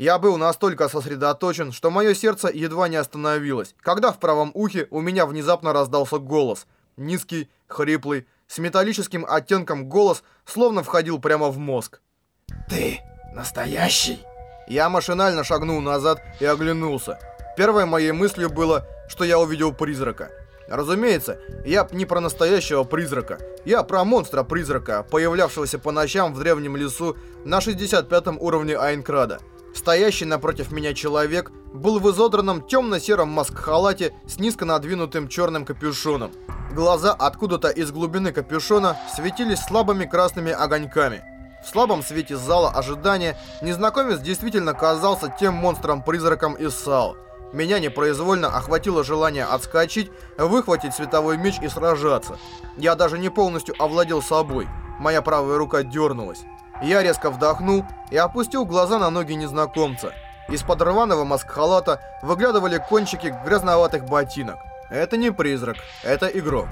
Я был настолько сосредоточен, что мое сердце едва не остановилось, когда в правом ухе у меня внезапно раздался голос. Низкий, хриплый, с металлическим оттенком голос словно входил прямо в мозг. «Ты настоящий?» Я машинально шагнул назад и оглянулся. Первой моей мыслью было, что я увидел призрака. Разумеется, я не про настоящего призрака. Я про монстра-призрака, появлявшегося по ночам в древнем лесу на 65 уровне Айнкрада. Стоящий напротив меня человек был в изодранном темно-сером маск-халате с низко надвинутым черным капюшоном. Глаза откуда-то из глубины капюшона светились слабыми красными огоньками. В слабом свете зала ожидания незнакомец действительно казался тем монстром-призраком из САУ. Меня непроизвольно охватило желание отскочить, выхватить световой меч и сражаться. Я даже не полностью овладел собой. Моя правая рука дернулась. Я резко вдохнул и опустил глаза на ноги незнакомца. Из-под рваного маск-халата выглядывали кончики грязноватых ботинок. Это не призрак, это игрок.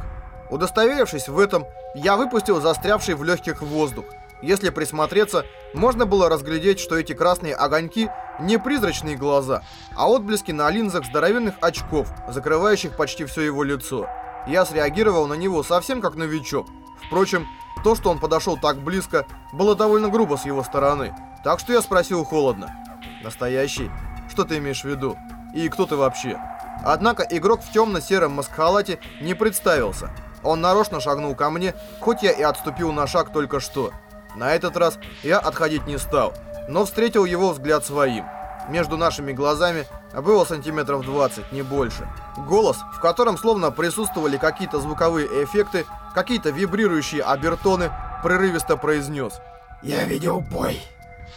Удостоверившись в этом, я выпустил застрявший в легких воздух. Если присмотреться, можно было разглядеть, что эти красные огоньки не призрачные глаза, а отблески на линзах здоровенных очков, закрывающих почти все его лицо. Я среагировал на него совсем как новичок. Впрочем, то, что он подошел так близко, было довольно грубо с его стороны. Так что я спросил холодно. «Настоящий? Что ты имеешь в виду? И кто ты вообще?» Однако игрок в темно-сером маскхалате не представился. Он нарочно шагнул ко мне, хоть я и отступил на шаг только что. На этот раз я отходить не стал, но встретил его взгляд своим. Между нашими глазами было сантиметров 20, не больше. Голос, в котором словно присутствовали какие-то звуковые эффекты, какие-то вибрирующие обертоны, прерывисто произнес. «Я видел бой.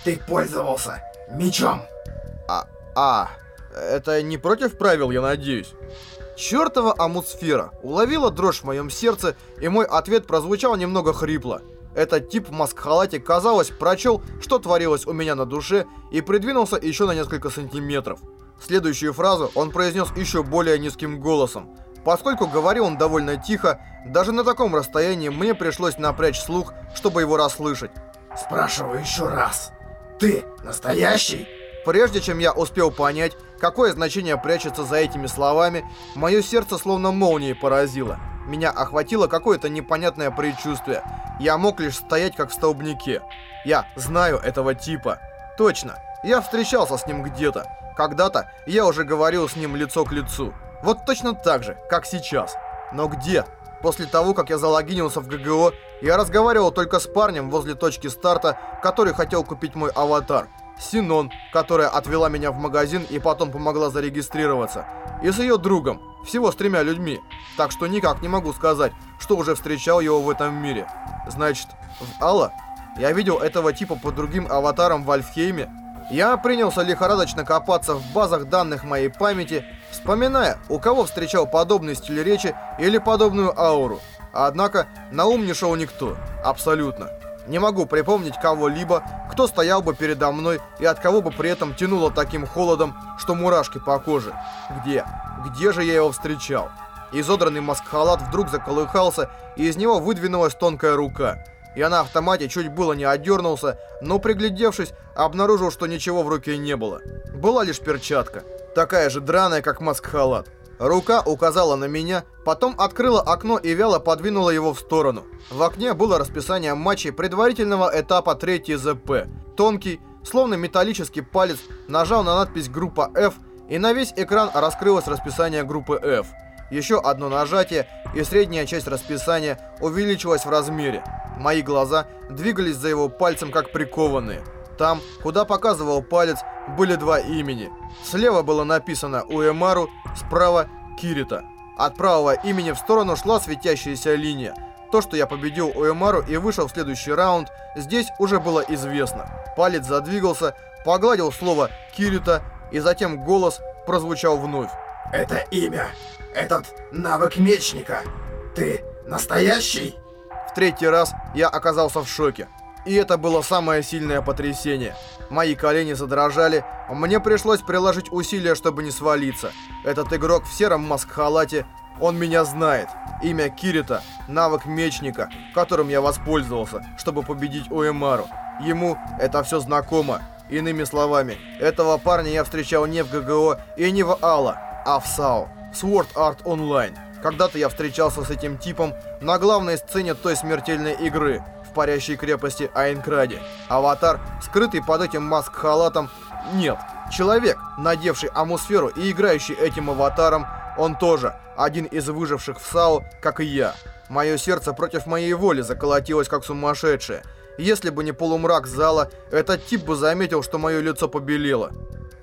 Ты пользовался мечом». «А, а, это не против правил, я надеюсь?» Чёртова амусфера уловила дрожь в моем сердце, и мой ответ прозвучал немного хрипло. Этот тип в маск-халате, казалось, прочел, что творилось у меня на душе, и придвинулся еще на несколько сантиметров. Следующую фразу он произнес еще более низким голосом. Поскольку говорил он довольно тихо, даже на таком расстоянии мне пришлось напрячь слух, чтобы его расслышать. «Спрашиваю еще раз. Ты настоящий?» Прежде чем я успел понять, какое значение прячется за этими словами, мое сердце словно молнией поразило. Меня охватило какое-то непонятное предчувствие. Я мог лишь стоять как в столбнике. Я знаю этого типа. Точно, я встречался с ним где-то. Когда-то я уже говорил с ним лицо к лицу. Вот точно так же, как сейчас. Но где? После того, как я залогинился в ГГО, я разговаривал только с парнем возле точки старта, который хотел купить мой аватар. Синон, которая отвела меня в магазин и потом помогла зарегистрироваться. И с ее другом, всего с тремя людьми. Так что никак не могу сказать, что уже встречал его в этом мире. Значит, в Алла? Я видел этого типа под другим аватаром в Альфхейме. Я принялся лихорадочно копаться в базах данных моей памяти, вспоминая, у кого встречал подобный стиль речи или подобную ауру. Однако на ум не шел никто. Абсолютно. Не могу припомнить кого-либо, кто стоял бы передо мной и от кого бы при этом тянуло таким холодом, что мурашки по коже. Где? Где же я его встречал? Изодранный маск-халат вдруг заколыхался, и из него выдвинулась тонкая рука. Я на автомате чуть было не отдернулся, но приглядевшись, обнаружил, что ничего в руке не было. Была лишь перчатка, такая же драная, как маск-халат. Рука указала на меня, потом открыла окно и вяло подвинула его в сторону. В окне было расписание матчей предварительного этапа 3 ЗП. Тонкий, словно металлический палец, нажал на надпись «Группа F», и на весь экран раскрылось расписание группы F. Еще одно нажатие, и средняя часть расписания увеличилась в размере. Мои глаза двигались за его пальцем, как прикованные. Там, куда показывал палец, были два имени. Слева было написано Уэмару, справа Кирита. От правого имени в сторону шла светящаяся линия. То, что я победил Уэмару и вышел в следующий раунд, здесь уже было известно. Палец задвигался, погладил слово Кирита, и затем голос прозвучал вновь. «Это имя, этот навык мечника, ты настоящий?» В третий раз я оказался в шоке. И это было самое сильное потрясение. Мои колени задрожали, мне пришлось приложить усилия, чтобы не свалиться. Этот игрок в сером маск-халате, он меня знает. Имя Кирита, навык мечника, которым я воспользовался, чтобы победить Уэмару. Ему это все знакомо, Иными словами, этого парня я встречал не в ГГО и не в АЛА, а в САО, Sword Art Online. Когда-то я встречался с этим типом на главной сцене той смертельной игры в парящей крепости Айнкраде. Аватар, скрытый под этим маск-халатом, нет. Человек, надевший амусферу и играющий этим аватаром, он тоже один из выживших в САУ, как и я. Мое сердце против моей воли заколотилось как сумасшедшее. Если бы не полумрак зала, этот тип бы заметил, что мое лицо побелело.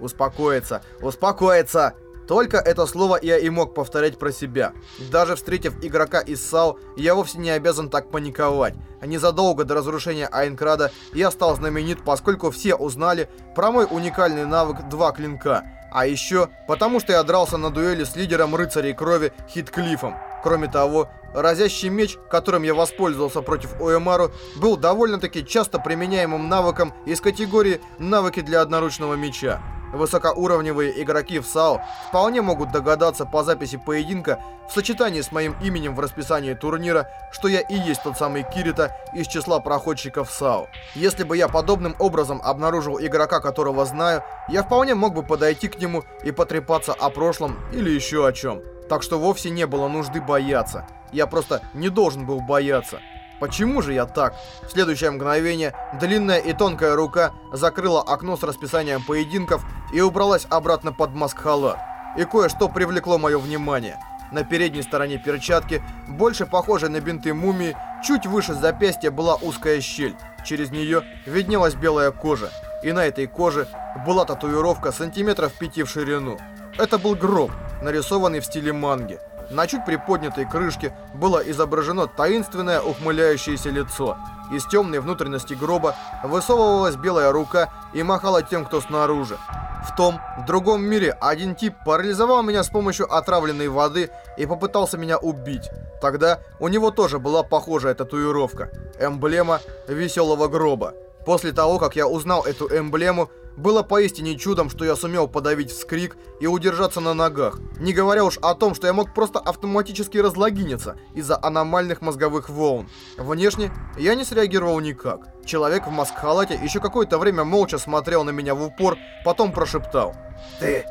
Успокоиться, успокоиться! Только это слово я и мог повторять про себя. Даже встретив игрока из САУ, я вовсе не обязан так паниковать. Незадолго до разрушения Айнкрада я стал знаменит, поскольку все узнали про мой уникальный навык «Два клинка». А еще потому, что я дрался на дуэли с лидером рыцарей крови Хитклифом. Кроме того, разящий меч, которым я воспользовался против Уэмару, был довольно-таки часто применяемым навыком из категории «навыки для одноручного меча». Высокоуровневые игроки в САО вполне могут догадаться по записи поединка в сочетании с моим именем в расписании турнира, что я и есть тот самый Кирита из числа проходчиков САО. Если бы я подобным образом обнаружил игрока, которого знаю, я вполне мог бы подойти к нему и потрепаться о прошлом или еще о чем. Так что вовсе не было нужды бояться. Я просто не должен был бояться. Почему же я так? В следующее мгновение длинная и тонкая рука закрыла окно с расписанием поединков и убралась обратно под маск-халат. И кое-что привлекло мое внимание. На передней стороне перчатки, больше похожей на бинты мумии, чуть выше запястья была узкая щель. Через нее виднелась белая кожа. И на этой коже была татуировка сантиметров пяти в ширину. Это был гроб, нарисованный в стиле манги. На чуть приподнятой крышке было изображено таинственное ухмыляющееся лицо. Из темной внутренности гроба высовывалась белая рука и махала тем, кто снаружи. В том, другом мире один тип парализовал меня с помощью отравленной воды и попытался меня убить. Тогда у него тоже была похожая татуировка. Эмблема веселого гроба. После того, как я узнал эту эмблему, было поистине чудом, что я сумел подавить вскрик и удержаться на ногах. Не говоря уж о том, что я мог просто автоматически разлогиниться из-за аномальных мозговых волн. Внешне я не среагировал никак. Человек в маск-халате еще какое-то время молча смотрел на меня в упор, потом прошептал. «Ты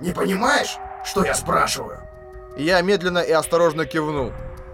не понимаешь, что я спрашиваю?» Я медленно и осторожно кивнул.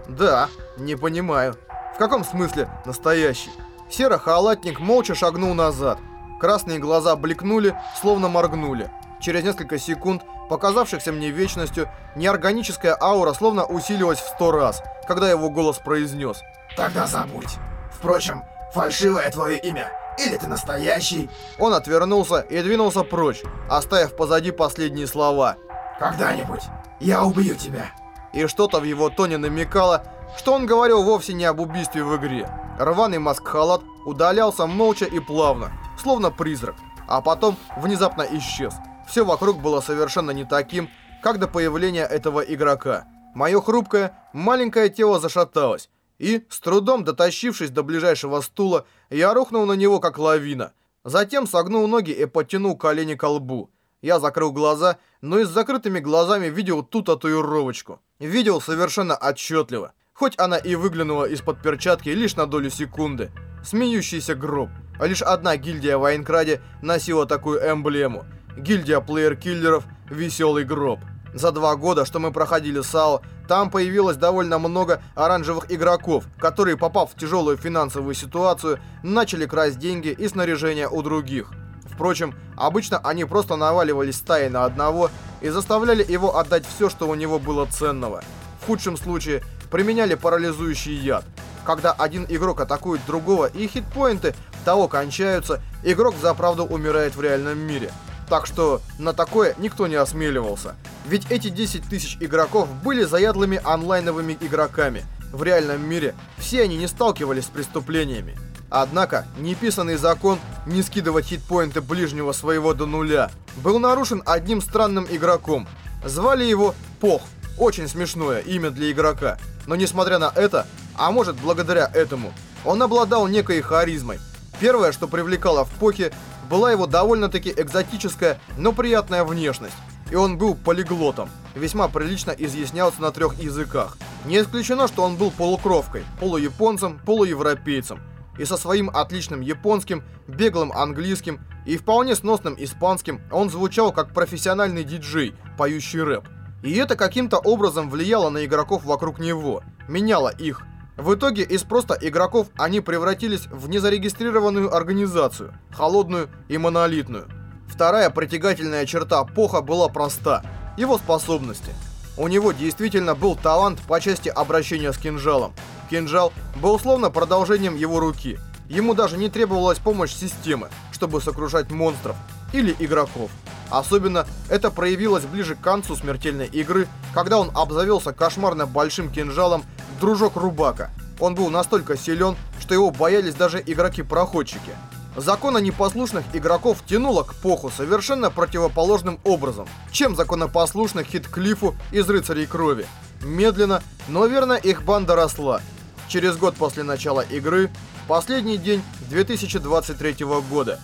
«Да, не понимаю. В каком смысле настоящий?» Серо-халатник молча шагнул назад. Красные глаза бликнули, словно моргнули. Через несколько секунд, показавшихся мне вечностью, неорганическая аура словно усилилась в сто раз, когда его голос произнес. «Тогда забудь. Впрочем, фальшивое твое имя. Или ты настоящий?» Он отвернулся и двинулся прочь, оставив позади последние слова. «Когда-нибудь я убью тебя». И что-то в его тоне намекало, что он говорил вовсе не об убийстве в игре. Рваный маск-халат удалялся молча и плавно, словно призрак, а потом внезапно исчез. Все вокруг было совершенно не таким, как до появления этого игрока. Мое хрупкое, маленькое тело зашаталось, и, с трудом дотащившись до ближайшего стула, я рухнул на него, как лавина. Затем согнул ноги и подтянул колени к лбу. Я закрыл глаза, но и с закрытыми глазами видел ту татуировочку. Видел совершенно отчетливо, хоть она и выглянула из-под перчатки лишь на долю секунды. Смеющийся гроб. А лишь одна гильдия в Айнкраде носила такую эмблему. Гильдия плеер-киллеров «Веселый гроб». За два года, что мы проходили САО, там появилось довольно много оранжевых игроков, которые, попав в тяжелую финансовую ситуацию, начали красть деньги и снаряжение у других. Впрочем, обычно они просто наваливались стаей на одного и заставляли его отдать все, что у него было ценного. В худшем случае применяли парализующий яд – когда один игрок атакует другого и хитпоинты того кончаются, игрок за правду умирает в реальном мире. Так что на такое никто не осмеливался. Ведь эти 10 тысяч игроков были заядлыми онлайновыми игроками. В реальном мире все они не сталкивались с преступлениями. Однако, неписанный закон не скидывать хитпоинты ближнего своего до нуля был нарушен одним странным игроком. Звали его Пох. Очень смешное имя для игрока. Но несмотря на это, а может благодаря этому, он обладал некой харизмой. Первое, что привлекало в Похе, была его довольно-таки экзотическая, но приятная внешность. И он был полиглотом, весьма прилично изъяснялся на трех языках. Не исключено, что он был полукровкой, полуяпонцем, полуевропейцем. и со своим отличным японским, беглым английским и вполне сносным испанским он звучал как профессиональный диджей, поющий рэп. И это каким-то образом влияло на игроков вокруг него, меняло их. В итоге из просто игроков они превратились в незарегистрированную организацию, холодную и монолитную. Вторая притягательная черта Поха была проста – его способности. У него действительно был талант по части обращения с кинжалом. Кинжал был условно продолжением его руки. Ему даже не требовалась помощь системы, чтобы сокрушать монстров или игроков. Особенно это проявилось ближе к концу смертельной игры, когда он обзавелся кошмарно большим кинжалом дружок Рубака. Он был настолько силен, что его боялись даже игроки-проходчики. Закона непослушных игроков тянуло к Поху совершенно противоположным образом, чем законопослушных Хитклифу из Рыцарей Крови. Медленно, но верно их банда росла. Через год после начала игры, последний день 2023 года,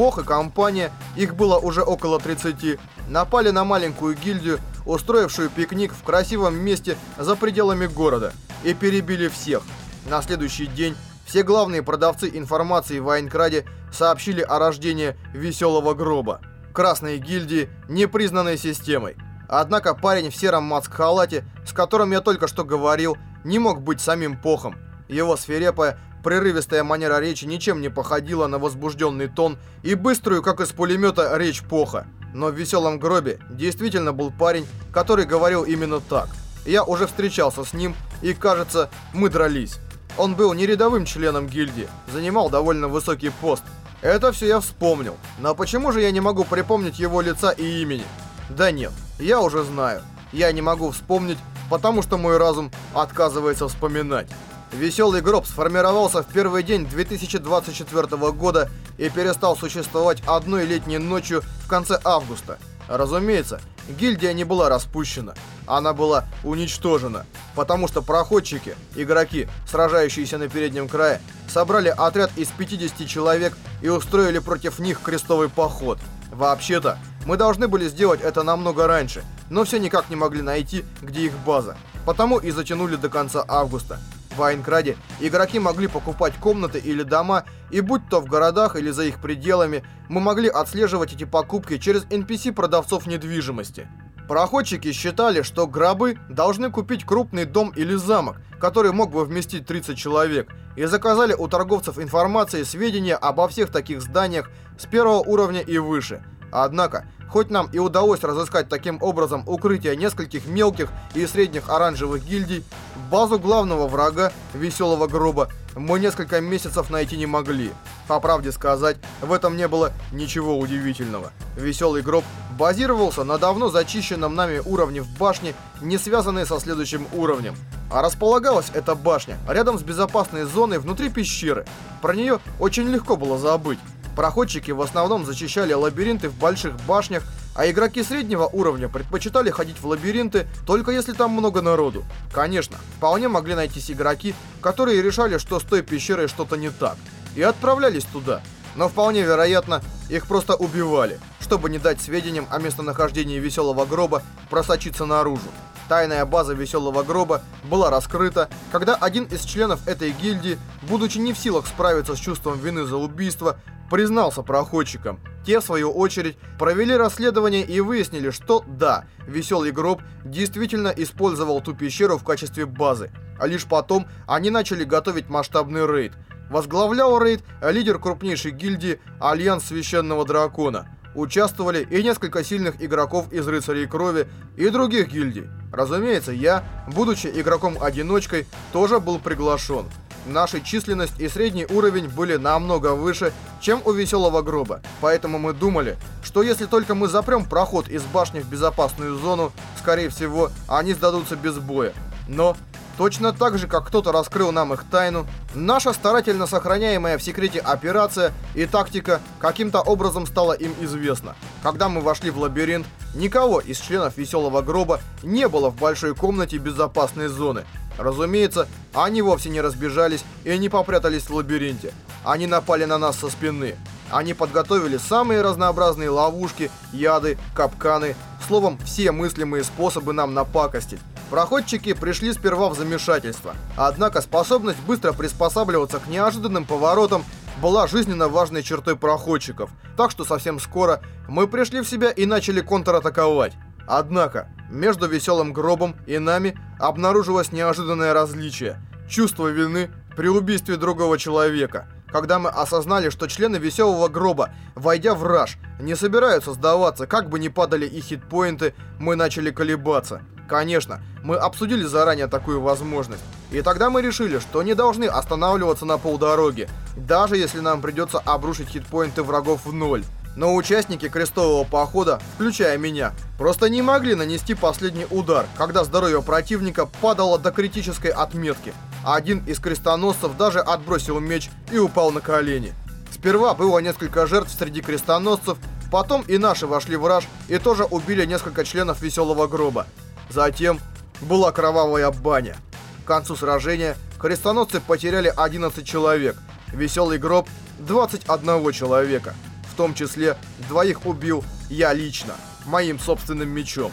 Пох и компания, их было уже около 30, напали на маленькую гильдию, устроившую пикник в красивом месте за пределами города, и перебили всех. На следующий день все главные продавцы информации в Айнкраде сообщили о рождении веселого гроба, красной гильдии, не признанной системой. Однако парень в сером маск-халате, с которым я только что говорил, не мог быть самим Похом. Его свирепая, прерывистая манера речи ничем не походила на возбужденный тон и быструю, как из пулемета, речь Поха. Но в веселом гробе действительно был парень, который говорил именно так. Я уже встречался с ним, и, кажется, мы дрались. Он был не рядовым членом гильдии, занимал довольно высокий пост. Это все я вспомнил. Но почему же я не могу припомнить его лица и имени? Да нет, я уже знаю. Я не могу вспомнить, потому что мой разум отказывается вспоминать. Веселый гроб сформировался в первый день 2024 года и перестал существовать одной летней ночью в конце августа. Разумеется, гильдия не была распущена. Она была уничтожена, потому что проходчики, игроки, сражающиеся на переднем крае, собрали отряд из 50 человек и устроили против них крестовый поход. Вообще-то, мы должны были сделать это намного раньше, но все никак не могли найти, где их база. Потому и затянули до конца августа. В Айнкраде игроки могли покупать комнаты или дома, и будь то в городах или за их пределами, мы могли отслеживать эти покупки через NPC-продавцов недвижимости. Проходчики считали, что гробы должны купить крупный дом или замок, который мог бы вместить 30 человек, и заказали у торговцев информации сведения обо всех таких зданиях с первого уровня и выше. Однако, Хоть нам и удалось разыскать таким образом укрытие нескольких мелких и средних оранжевых гильдий, базу главного врага, веселого гроба, мы несколько месяцев найти не могли. По правде сказать, в этом не было ничего удивительного. Веселый гроб базировался на давно зачищенном нами уровне в башне, не связанной со следующим уровнем. А располагалась эта башня рядом с безопасной зоной внутри пещеры. Про нее очень легко было забыть. Проходчики в основном зачищали лабиринты в больших башнях, а игроки среднего уровня предпочитали ходить в лабиринты, только если там много народу. Конечно, вполне могли найтись игроки, которые решали, что с той пещерой что-то не так, и отправлялись туда. Но вполне вероятно, их просто убивали, чтобы не дать сведениям о местонахождении веселого гроба просочиться наружу. Тайная база Веселого Гроба была раскрыта, когда один из членов этой гильдии, будучи не в силах справиться с чувством вины за убийство, признался проходчикам. Те, в свою очередь, провели расследование и выяснили, что да, Веселый Гроб действительно использовал ту пещеру в качестве базы. А лишь потом они начали готовить масштабный рейд. Возглавлял рейд лидер крупнейшей гильдии Альянс Священного Дракона – Участвовали и несколько сильных игроков из Рыцарей Крови и других гильдий. Разумеется, я, будучи игроком-одиночкой, тоже был приглашен. Наша численность и средний уровень были намного выше, чем у Веселого Гроба. Поэтому мы думали, что если только мы запрем проход из башни в безопасную зону, скорее всего, они сдадутся без боя. Но Точно так же, как кто-то раскрыл нам их тайну, наша старательно сохраняемая в секрете операция и тактика каким-то образом стала им известна. Когда мы вошли в лабиринт, никого из членов Веселого Гроба не было в большой комнате безопасной зоны. Разумеется, они вовсе не разбежались и не попрятались в лабиринте. Они напали на нас со спины. Они подготовили самые разнообразные ловушки, яды, капканы, словом, все мыслимые способы нам напакостить. Проходчики пришли сперва в замешательство. Однако способность быстро приспосабливаться к неожиданным поворотам была жизненно важной чертой проходчиков, так что совсем скоро мы пришли в себя и начали контратаковать. Однако, между веселым гробом и нами обнаружилось неожиданное различие – чувство вины при убийстве другого человека. Когда мы осознали, что члены веселого гроба, войдя в раж, не собираются сдаваться, как бы ни падали их хитпоинты, мы начали колебаться. Конечно, мы обсудили заранее такую возможность. И тогда мы решили, что не должны останавливаться на полдороги, даже если нам придется обрушить хитпоинты врагов в ноль. Но участники крестового похода, включая меня, просто не могли нанести последний удар, когда здоровье противника падало до критической отметки. Один из крестоносцев даже отбросил меч и упал на колени. Сперва было несколько жертв среди крестоносцев, потом и наши вошли в раж и тоже убили несколько членов веселого гроба. Затем была кровавая баня. К концу сражения крестоносцы потеряли 11 человек, веселый гроб 21 человека. В том числе двоих убил я лично, моим собственным мечом.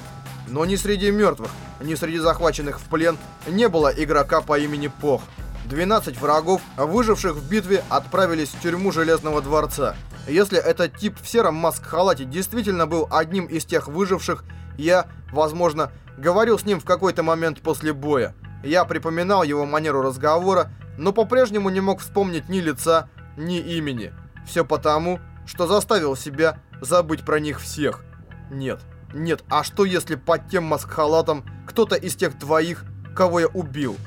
Но ни среди мертвых, ни среди захваченных в плен не было игрока по имени Пох. 12 врагов, выживших в битве, отправились в тюрьму Железного Дворца. Если этот тип в сером маск-халате действительно был одним из тех выживших, я, возможно, говорил с ним в какой-то момент после боя. Я припоминал его манеру разговора, но по-прежнему не мог вспомнить ни лица, ни имени. Все потому, что заставил себя забыть про них всех. Нет, нет, а что если под тем маскхалатом кто-то из тех двоих, кого я убил?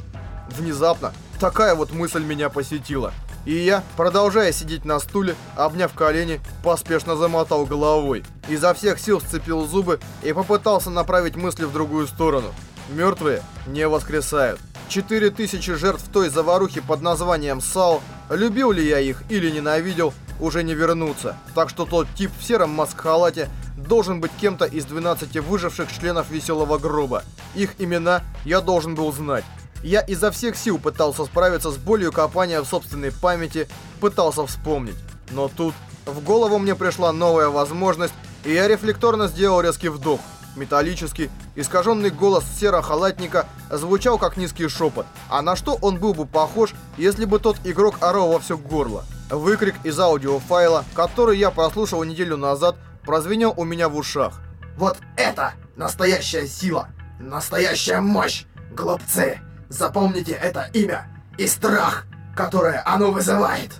Внезапно такая вот мысль меня посетила. И я, продолжая сидеть на стуле, обняв колени, поспешно замотал головой. Изо всех сил сцепил зубы и попытался направить мысли в другую сторону. Мертвые не воскресают. Четыре тысячи жертв той заварухи под названием САУ, любил ли я их или ненавидел, уже не вернутся. Так что тот тип в сером маск-халате должен быть кем-то из 12 выживших членов веселого гроба. Их имена я должен был знать. Я изо всех сил пытался справиться с болью копания в собственной памяти, пытался вспомнить. Но тут в голову мне пришла новая возможность, и я рефлекторно сделал резкий вдох. Металлический, искаженный голос серо-халатника звучал как низкий шепот. А на что он был бы похож, если бы тот игрок орал во все горло? Выкрик из аудиофайла, который я прослушал неделю назад, прозвенел у меня в ушах. Вот это настоящая сила, настоящая мощь, глупцы! Запомните это имя и страх, которое оно вызывает.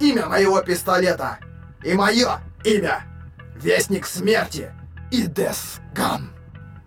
Имя моего пистолета и мое имя. Вестник смерти и Десган.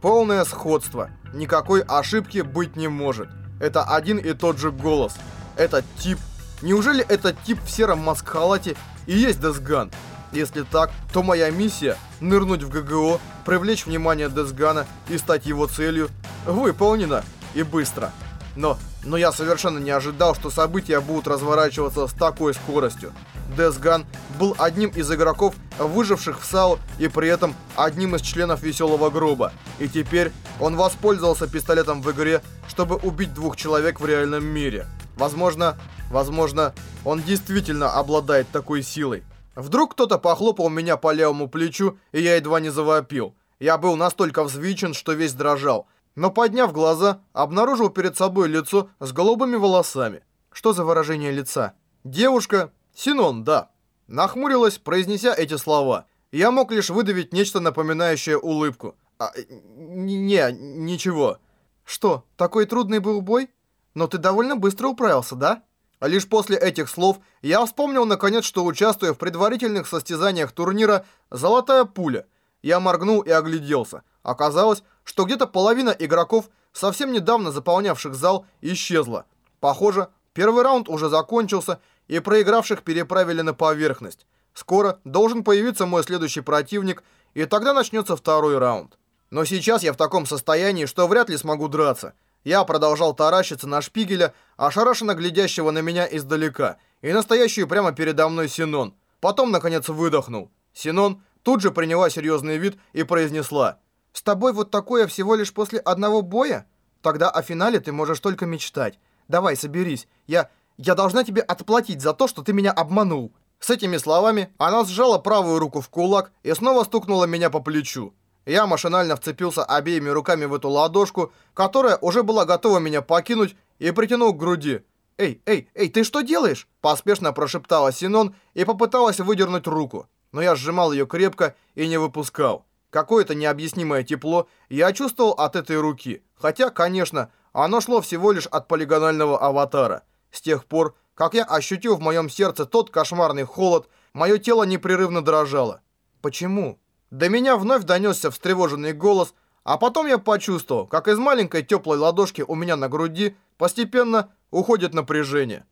Полное сходство. Никакой ошибки быть не может. Это один и тот же голос. Этот тип. Неужели этот тип в сером маск-халате и есть Десган? Если так, то моя миссия — нырнуть в ГГО, привлечь внимание Десгана и стать его целью — выполнена и быстро. Но, но я совершенно не ожидал, что события будут разворачиваться с такой скоростью. Десган был одним из игроков, выживших в САУ, и при этом одним из членов Веселого Гроба. И теперь он воспользовался пистолетом в игре, чтобы убить двух человек в реальном мире. Возможно, возможно, он действительно обладает такой силой. Вдруг кто-то похлопал меня по левому плечу, и я едва не завопил. Я был настолько взвинчен, что весь дрожал но подняв глаза, обнаружил перед собой лицо с голубыми волосами. Что за выражение лица? Девушка, Синон, да. Нахмурилась, произнеся эти слова. Я мог лишь выдавить нечто напоминающее улыбку. А, не, ничего. Что, такой трудный был бой? Но ты довольно быстро управился, да? Лишь после этих слов я вспомнил наконец, что участвую в предварительных состязаниях турнира «Золотая пуля». Я моргнул и огляделся. Оказалось, что где-то половина игроков, совсем недавно заполнявших зал, исчезла. Похоже, первый раунд уже закончился, и проигравших переправили на поверхность. Скоро должен появиться мой следующий противник, и тогда начнется второй раунд. Но сейчас я в таком состоянии, что вряд ли смогу драться. Я продолжал таращиться на шпигеля, ошарашенно глядящего на меня издалека, и настоящую прямо передо мной Синон. Потом, наконец, выдохнул. Синон тут же приняла серьезный вид и произнесла с тобой вот такое всего лишь после одного боя? Тогда о финале ты можешь только мечтать. Давай, соберись. Я... я должна тебе отплатить за то, что ты меня обманул». С этими словами она сжала правую руку в кулак и снова стукнула меня по плечу. Я машинально вцепился обеими руками в эту ладошку, которая уже была готова меня покинуть, и притянул к груди. «Эй, эй, эй, ты что делаешь?» Поспешно прошептала Синон и попыталась выдернуть руку. Но я сжимал ее крепко и не выпускал. Какое-то необъяснимое тепло я чувствовал от этой руки. Хотя, конечно, оно шло всего лишь от полигонального аватара. С тех пор, как я ощутил в моем сердце тот кошмарный холод, мое тело непрерывно дрожало. Почему? До меня вновь донесся встревоженный голос, а потом я почувствовал, как из маленькой теплой ладошки у меня на груди постепенно уходит напряжение.